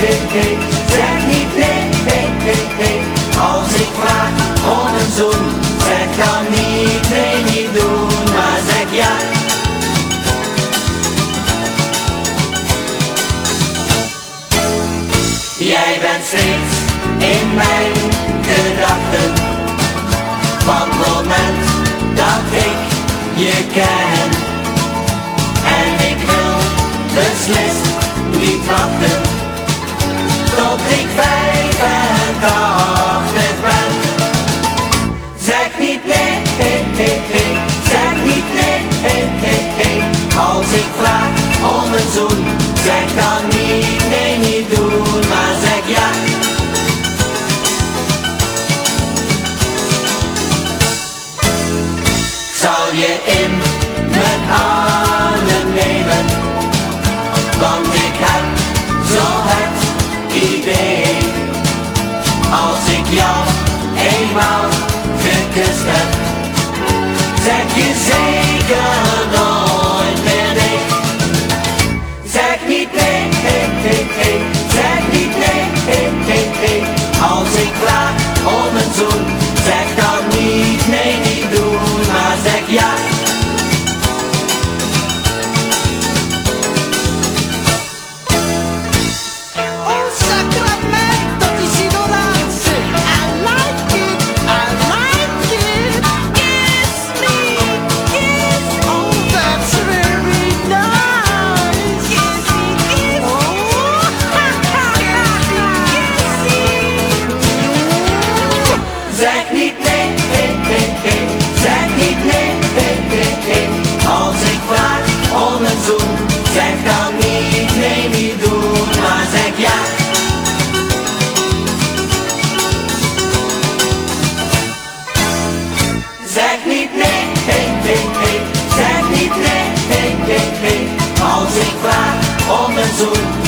pik, pik. Zeg niet pik, pik, pik. Als ik vraag om een zoen, zeg dan niet, nee, niet doen, maar zeg ja. Jij bent steeds in mijn gedachten. Van het moment dat ik je ken. En ik wil beslissen ik 85 jou eenmaal gekust zeg je Zeg niet nee, hey, hey, hey. zeg niet nee, hey, hey, hey. Als ik vraag om een zoen, zeg dan niet nee, niet doen, maar zeg ja. Zeg niet nee, hey, hey, hey. zeg niet nee, hey, hey, hey. Als ik vraag om een zoen,